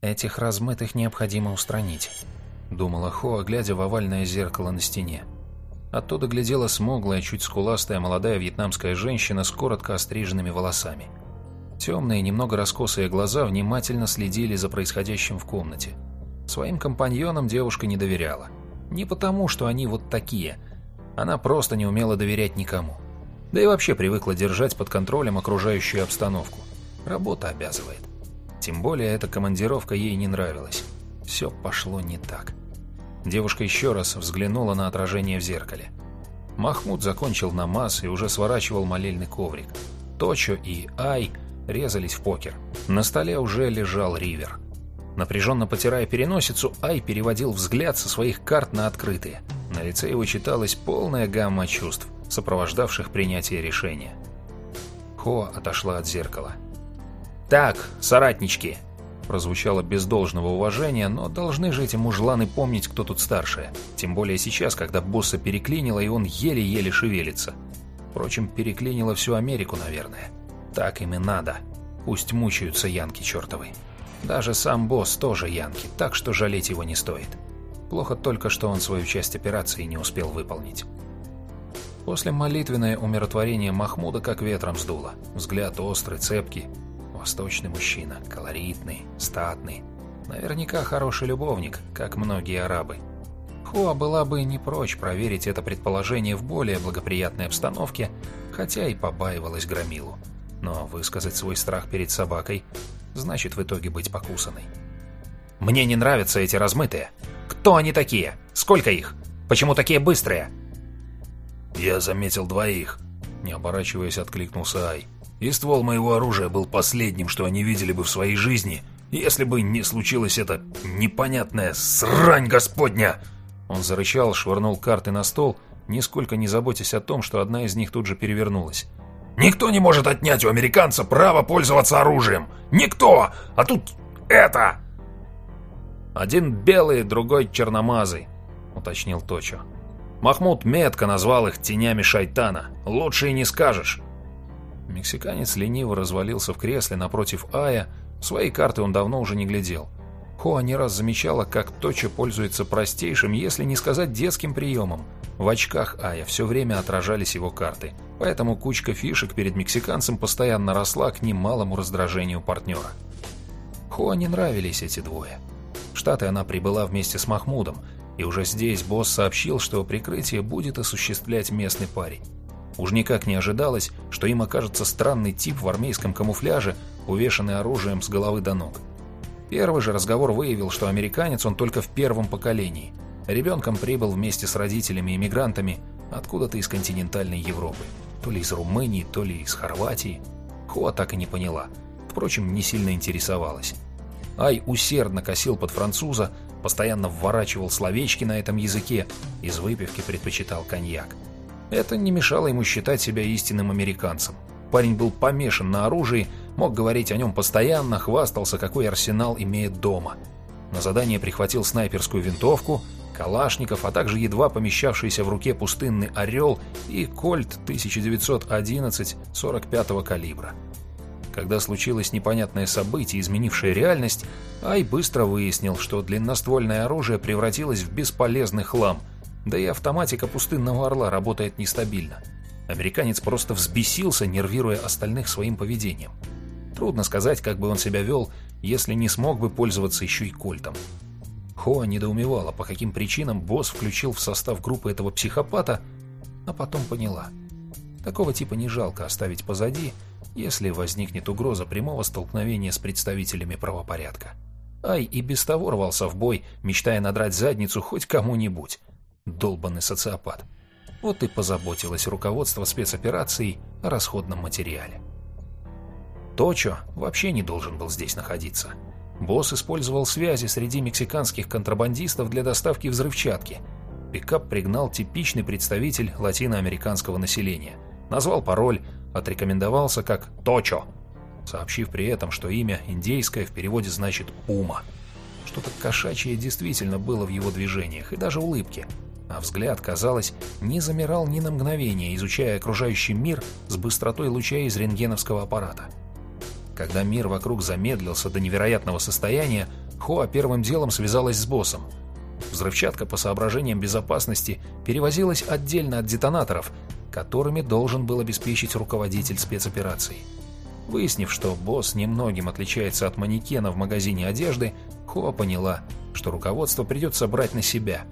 Этих размытых необходимо устранить, думала Хоа, глядя в овальное зеркало на стене. Оттуда глядела смуглая, чуть скуластая молодая вьетнамская женщина с коротко остриженными волосами. Темные, немного раскосые глаза внимательно следили за происходящим в комнате. Своим компаньонам девушка не доверяла. Не потому, что они вот такие. Она просто не умела доверять никому. Да и вообще привыкла держать под контролем окружающую обстановку. Работа обязывает. Тем более эта командировка ей не нравилась. Все пошло не так. Девушка еще раз взглянула на отражение в зеркале. Махмуд закончил намаз и уже сворачивал молельный коврик. Точо и Ай резались в покер. На столе уже лежал ривер. Напряженно потирая переносицу, Ай переводил взгляд со своих карт на открытые. На лице его читалась полная гамма чувств, сопровождавших принятие решения. Хо отошла от зеркала. «Так, соратнички, прозвучало без должного уважения, но должны же эти мужланы помнить, кто тут старшие. Тем более сейчас, когда босса переклинило, и он еле-еле шевелится. Впрочем, переклинило всю Америку, наверное. Так им и надо. Пусть мучаются янки чертовы. Даже сам босс тоже янки, так что жалеть его не стоит. Плохо только, что он свою часть операции не успел выполнить. После молитвенное умиротворение Махмуда как ветром сдуло. Взгляд острый, цепкий, Восточный мужчина, колоритный, статный. Наверняка хороший любовник, как многие арабы. Хуа была бы не прочь проверить это предположение в более благоприятной обстановке, хотя и побаивалась Громилу. Но высказать свой страх перед собакой значит в итоге быть покусанной. «Мне не нравятся эти размытые. Кто они такие? Сколько их? Почему такие быстрые?» «Я заметил двоих», — не оборачиваясь, откликнулся Ай и ствол моего оружия был последним, что они видели бы в своей жизни, если бы не случилось это непонятная срань господня!» Он зарычал, швырнул карты на стол, нисколько не заботясь о том, что одна из них тут же перевернулась. «Никто не может отнять у американца право пользоваться оружием! Никто! А тут это!» «Один белый, другой черномазый», — уточнил Точо. Махмуд метко назвал их тенями шайтана. Лучше и не скажешь. Мексиканец лениво развалился в кресле напротив Ая, свои карты он давно уже не глядел. Хоа не раз замечала, как Точа пользуется простейшим, если не сказать детским приемом. В очках Ая все время отражались его карты, поэтому кучка фишек перед мексиканцем постоянно росла к немалому раздражению партнера. Хоа не нравились эти двое. В Штаты она прибыла вместе с Махмудом, и уже здесь босс сообщил, что прикрытие будет осуществлять местный парень. Уж никак не ожидалось, что им окажется странный тип в армейском камуфляже, увешанный оружием с головы до ног. Первый же разговор выявил, что американец он только в первом поколении. Ребенком прибыл вместе с родителями-иммигрантами откуда-то из континентальной Европы. То ли из Румынии, то ли из Хорватии. Хуа так и не поняла. Впрочем, не сильно интересовалась. Ай усердно косил под француза, постоянно вворачивал словечки на этом языке, из выпивки предпочитал коньяк. Это не мешало ему считать себя истинным американцем. Парень был помешан на оружии, мог говорить о нем постоянно, хвастался, какой арсенал имеет дома. На задание прихватил снайперскую винтовку, калашников, а также едва помещавшийся в руке пустынный «Орел» и «Кольт» 1911 45-го калибра. Когда случилось непонятное событие, изменившее реальность, Ай быстро выяснил, что длинноствольное оружие превратилось в бесполезный хлам – да и автоматика пустынного орла работает нестабильно. Американец просто взбесился, нервируя остальных своим поведением. Трудно сказать, как бы он себя вел, если не смог бы пользоваться еще и кольтом. Хоа недоумевала, по каким причинам босс включил в состав группы этого психопата, а потом поняла. Такого типа не жалко оставить позади, если возникнет угроза прямого столкновения с представителями правопорядка. Ай и без того рвался в бой, мечтая надрать задницу хоть кому-нибудь. Долбанный социопат. Вот и позаботилось руководство спецоперацией о расходном материале. Точо вообще не должен был здесь находиться. Босс использовал связи среди мексиканских контрабандистов для доставки взрывчатки. Пикап пригнал типичный представитель латиноамериканского населения. Назвал пароль, отрекомендовался как «Точо», сообщив при этом, что имя индейское в переводе значит «Ума». Что-то кошачье действительно было в его движениях и даже улыбке – а взгляд, казалось, не замирал ни на мгновение, изучая окружающий мир с быстротой луча из рентгеновского аппарата. Когда мир вокруг замедлился до невероятного состояния, Хоа первым делом связалась с боссом. Взрывчатка по соображениям безопасности перевозилась отдельно от детонаторов, которыми должен был обеспечить руководитель спецоперации. Выяснив, что босс немногим отличается от манекена в магазине одежды, Хоа поняла, что руководство придется брать на себя,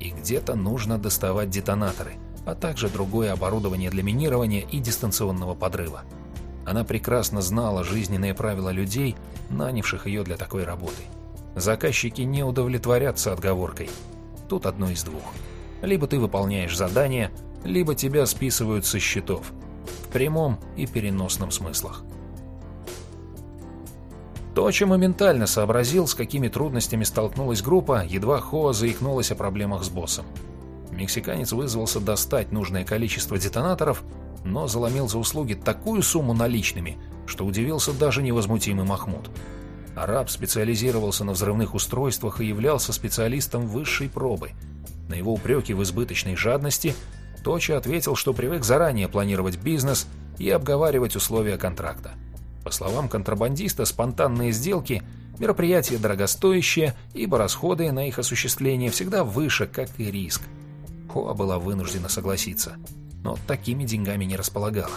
и где-то нужно доставать детонаторы, а также другое оборудование для минирования и дистанционного подрыва. Она прекрасно знала жизненные правила людей, нанявших ее для такой работы. Заказчики не удовлетворятся отговоркой. Тут одно из двух. Либо ты выполняешь задание, либо тебя списывают со счетов. В прямом и переносном смыслах. Точи моментально сообразил, с какими трудностями столкнулась группа, едва Хоа заикнулась о проблемах с боссом. Мексиканец вызвался достать нужное количество детонаторов, но заломил за услуги такую сумму наличными, что удивился даже невозмутимый Махмуд. Араб специализировался на взрывных устройствах и являлся специалистом высшей пробы. На его упреки в избыточной жадности Точа ответил, что привык заранее планировать бизнес и обговаривать условия контракта. По словам контрабандиста, спонтанные сделки – мероприятие дорогостоящее, ибо расходы на их осуществление всегда выше, как и риск. Хоа была вынуждена согласиться, но такими деньгами не располагала.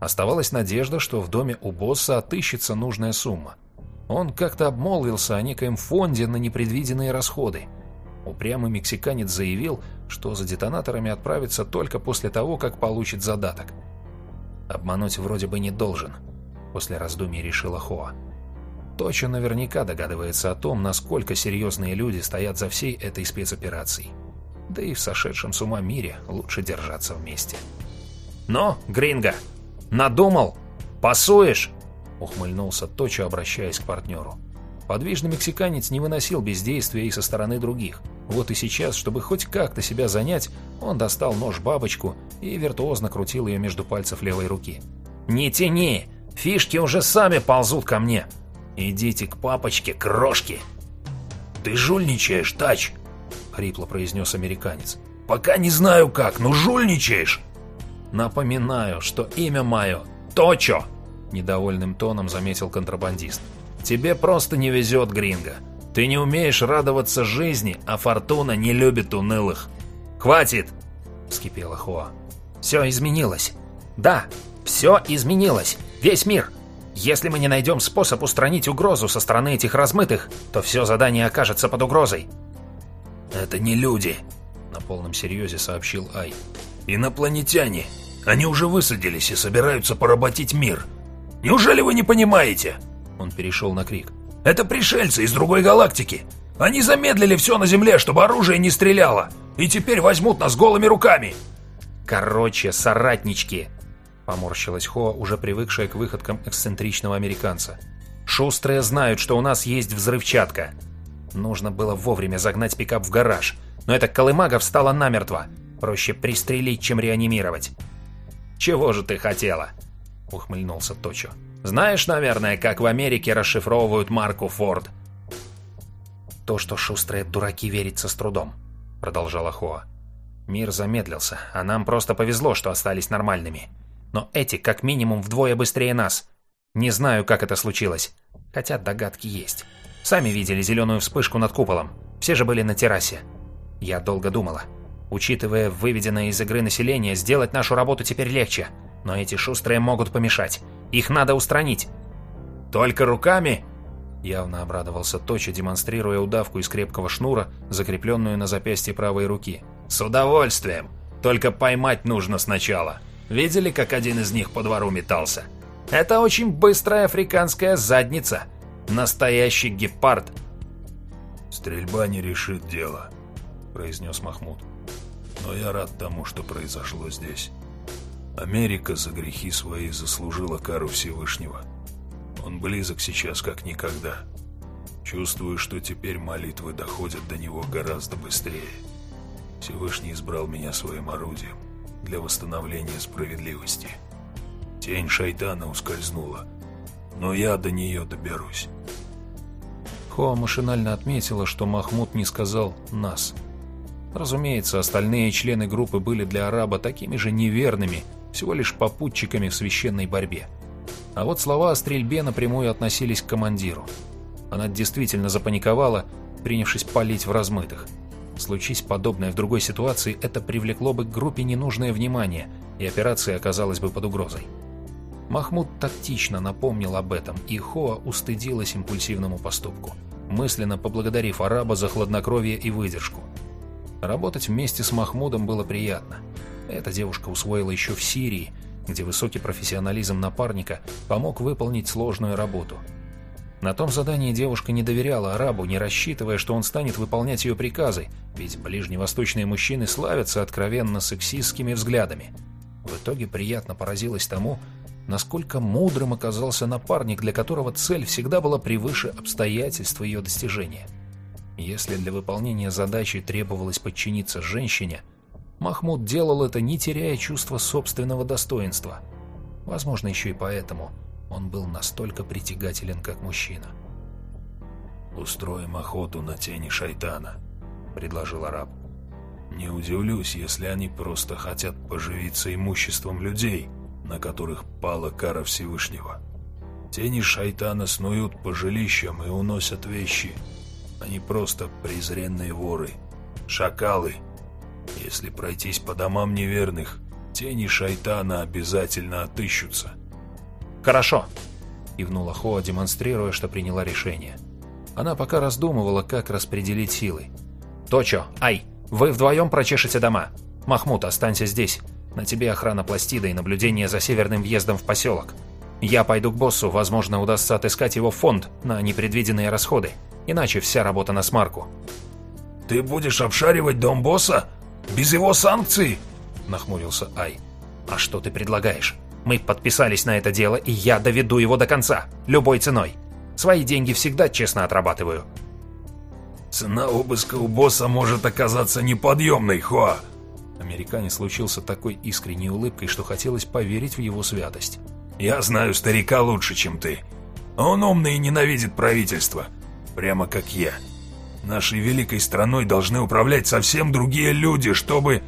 Оставалась надежда, что в доме у босса отыщется нужная сумма. Он как-то обмолвился о некоем фонде на непредвиденные расходы. Упрямый мексиканец заявил, что за детонаторами отправится только после того, как получит задаток. Обмануть вроде бы не должен – после раздумий решила Хоа. Точно наверняка догадывается о том, насколько серьезные люди стоят за всей этой спецоперацией. Да и в сошедшем с ума мире лучше держаться вместе. «Ну, Гринго, надумал? Пасуешь?» Ухмыльнулся Точо, обращаясь к партнеру. Подвижный мексиканец не выносил бездействия и со стороны других. Вот и сейчас, чтобы хоть как-то себя занять, он достал нож-бабочку и виртуозно крутил ее между пальцев левой руки. «Не тяни! Фишки уже сами ползут ко мне. Идите к папочке, крошки. Ты жульничаешь, Тач, хрипло произнес американец. Пока не знаю как, но жульничаешь. Напоминаю, что имя мое Точо, недовольным тоном заметил контрабандист. Тебе просто не везет, Гринго. Ты не умеешь радоваться жизни, а фортуна не любит унылых. Хватит, вскипела Хуа. Все изменилось. Да, все изменилось. Весь мир. Если мы не найдем способ устранить угрозу со стороны этих размытых, то все задание окажется под угрозой. «Это не люди», — на полном серьезе сообщил Ай. «Инопланетяне. Они уже высадились и собираются поработить мир. Неужели вы не понимаете?» Он перешел на крик. «Это пришельцы из другой галактики. Они замедлили все на Земле, чтобы оружие не стреляло, и теперь возьмут нас голыми руками». «Короче, соратнички», Поморщилась Хо, уже привыкшая к выходкам эксцентричного американца. «Шустрые знают, что у нас есть взрывчатка. Нужно было вовремя загнать пикап в гараж, но эта колымага встала намертво. Проще пристрелить, чем реанимировать». «Чего же ты хотела?» — ухмыльнулся Точо. «Знаешь, наверное, как в Америке расшифровывают марку Форд?» «То, что шустрые дураки верится с трудом», — продолжала Хоа. «Мир замедлился, а нам просто повезло, что остались нормальными но эти как минимум вдвое быстрее нас. Не знаю, как это случилось, хотя догадки есть. Сами видели зеленую вспышку над куполом, все же были на террасе. Я долго думала. Учитывая выведенное из игры население, сделать нашу работу теперь легче, но эти шустрые могут помешать. Их надо устранить. «Только руками?» Явно обрадовался Точа, демонстрируя удавку из крепкого шнура, закрепленную на запястье правой руки. «С удовольствием! Только поймать нужно сначала!» Видели, как один из них по двору метался? Это очень быстрая африканская задница. Настоящий гепард. «Стрельба не решит дело», — произнес Махмуд. «Но я рад тому, что произошло здесь. Америка за грехи свои заслужила кару Всевышнего. Он близок сейчас, как никогда. Чувствую, что теперь молитвы доходят до него гораздо быстрее. Всевышний избрал меня своим орудием для восстановления справедливости. Тень шайтана ускользнула, но я до нее доберусь. Хоа машинально отметила, что Махмуд не сказал «нас». Разумеется, остальные члены группы были для араба такими же неверными, всего лишь попутчиками в священной борьбе. А вот слова о стрельбе напрямую относились к командиру. Она действительно запаниковала, принявшись палить в размытых. Случись подобное в другой ситуации, это привлекло бы к группе ненужное внимание, и операция оказалась бы под угрозой. Махмуд тактично напомнил об этом, и Хоа устыдилась импульсивному поступку, мысленно поблагодарив араба за хладнокровие и выдержку. Работать вместе с Махмудом было приятно. Эта девушка усвоила еще в Сирии, где высокий профессионализм напарника помог выполнить сложную работу. На том задании девушка не доверяла арабу, не рассчитывая, что он станет выполнять ее приказы, ведь ближневосточные мужчины славятся откровенно сексистскими взглядами. В итоге приятно поразилась тому, насколько мудрым оказался напарник, для которого цель всегда была превыше обстоятельств ее достижения. Если для выполнения задачи требовалось подчиниться женщине, Махмуд делал это, не теряя чувства собственного достоинства. Возможно, еще и поэтому он был настолько притягателен, как мужчина. «Устроим охоту на тени шайтана», — предложил араб. «Не удивлюсь, если они просто хотят поживиться имуществом людей, на которых пала кара Всевышнего. Тени шайтана снуют по жилищам и уносят вещи. Они просто презренные воры, шакалы. Если пройтись по домам неверных, тени шайтана обязательно отыщутся. «Хорошо», — кивнула Хоа, демонстрируя, что приняла решение. Она пока раздумывала, как распределить силы. «Точо, Ай, вы вдвоем прочешете дома. Махмуд, останься здесь. На тебе охрана пластида и наблюдение за северным въездом в поселок. Я пойду к боссу, возможно, удастся отыскать его фонд на непредвиденные расходы. Иначе вся работа на смарку. «Ты будешь обшаривать дом босса? Без его санкций?» Нахмурился Ай. «А что ты предлагаешь? Мы подписались на это дело, и я доведу его до конца. Любой ценой. Свои деньги всегда честно отрабатываю». «Цена обыска у босса может оказаться неподъемной, Хуа!» Американец случился такой искренней улыбкой, что хотелось поверить в его святость. «Я знаю старика лучше, чем ты. Он умный и ненавидит правительство. Прямо как я. Нашей великой страной должны управлять совсем другие люди, чтобы...»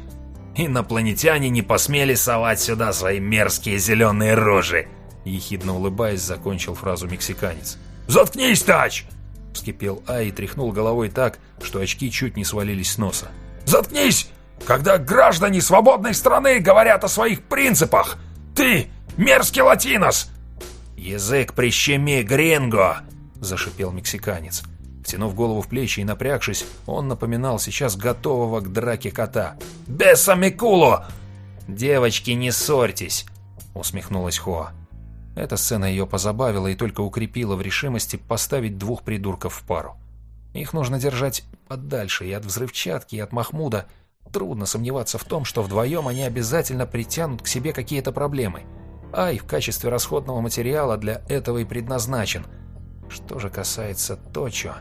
«Инопланетяне не посмели совать сюда свои мерзкие зеленые рожи!» Ехидно улыбаясь, закончил фразу мексиканец. «Заткнись, Тач!» Вскипел А и тряхнул головой так, что очки чуть не свалились с носа. «Заткнись! когда граждане свободной страны говорят о своих принципах. Ты мерзкий латинос!» «Язык прищеми, гринго!» – зашипел мексиканец. Втянув голову в плечи и напрягшись, он напоминал сейчас готового к драке кота. «Бесамикуло!» «Девочки, не ссорьтесь!» – усмехнулась Хоа. Эта сцена ее позабавила и только укрепила в решимости поставить двух придурков в пару. Их нужно держать подальше и от взрывчатки, и от Махмуда – Трудно сомневаться в том, что вдвоем они обязательно притянут к себе какие-то проблемы. Ай в качестве расходного материала для этого и предназначен. Что же касается Точо...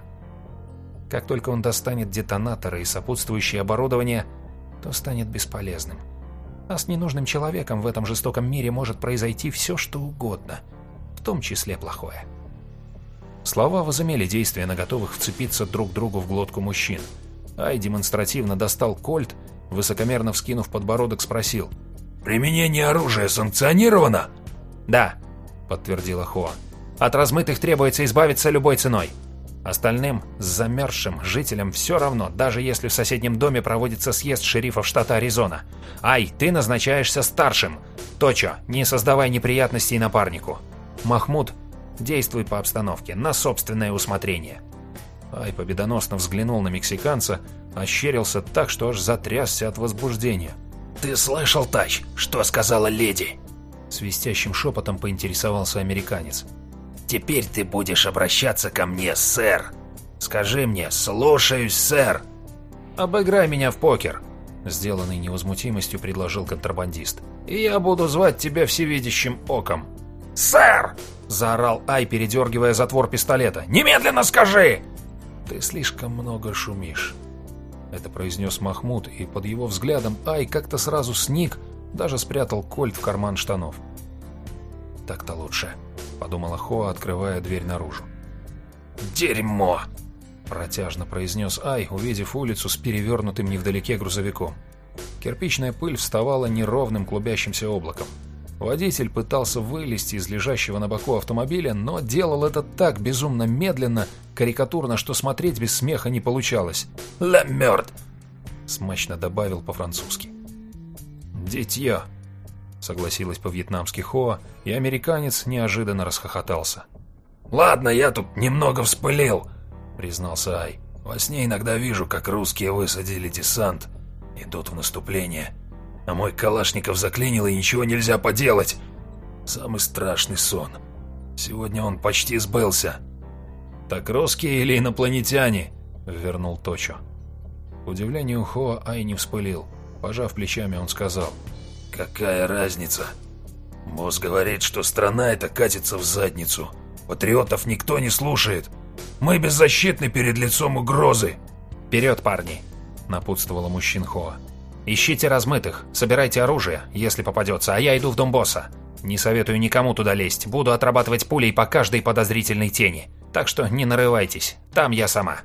Как только он достанет детонаторы и сопутствующее оборудование, то станет бесполезным. А с ненужным человеком в этом жестоком мире может произойти все, что угодно, в том числе плохое. Слова возымели действие на готовых вцепиться друг другу в глотку мужчин – Ай демонстративно достал кольт, высокомерно вскинув подбородок, спросил. «Применение оружия санкционировано?» «Да», — подтвердила Хоа. «От размытых требуется избавиться любой ценой. Остальным, замерзшим жителям все равно, даже если в соседнем доме проводится съезд шерифов штата Аризона. Ай, ты назначаешься старшим. Точо, не создавай неприятностей напарнику. Махмуд, действуй по обстановке, на собственное усмотрение». Ай победоносно взглянул на мексиканца, ощерился так, что аж затрясся от возбуждения. «Ты слышал, Тач, что сказала леди?» Свистящим шепотом поинтересовался американец. «Теперь ты будешь обращаться ко мне, сэр. Скажи мне, слушаюсь, сэр!» «Обыграй меня в покер», — сделанный невозмутимостью предложил контрабандист. «И я буду звать тебя всевидящим оком». «Сэр!» — заорал Ай, передергивая затвор пистолета. «Немедленно скажи!» «Ты слишком много шумишь», — это произнес Махмуд, и под его взглядом Ай как-то сразу сник, даже спрятал кольт в карман штанов. «Так-то лучше», — подумала Хоа, открывая дверь наружу. «Дерьмо!» — протяжно произнес Ай, увидев улицу с перевернутым невдалеке грузовиком. Кирпичная пыль вставала неровным клубящимся облаком. Водитель пытался вылезти из лежащего на боку автомобиля, но делал это так безумно медленно, карикатурно, что смотреть без смеха не получалось. «Ла мёрт!» — смачно добавил по-французски. «Дитьё!» — согласилась по-вьетнамски Хоа, и американец неожиданно расхохотался. «Ладно, я тут немного вспылил», — признался Ай. «Во сне иногда вижу, как русские высадили десант, идут в наступление, а мой Калашников заклинил, и ничего нельзя поделать. Самый страшный сон. Сегодня он почти сбылся». «Так русские или инопланетяне?» — вернул Точо. К удивлению Хоа Ай не вспылил. Пожав плечами, он сказал. «Какая разница? Босс говорит, что страна эта катится в задницу». Патриотов никто не слушает. Мы беззащитны перед лицом угрозы. Вперед, парни, напутствовала мужчин Хоа. Ищите размытых, собирайте оружие, если попадется, а я иду в дом босса. Не советую никому туда лезть, буду отрабатывать пулей по каждой подозрительной тени. Так что не нарывайтесь, там я сама.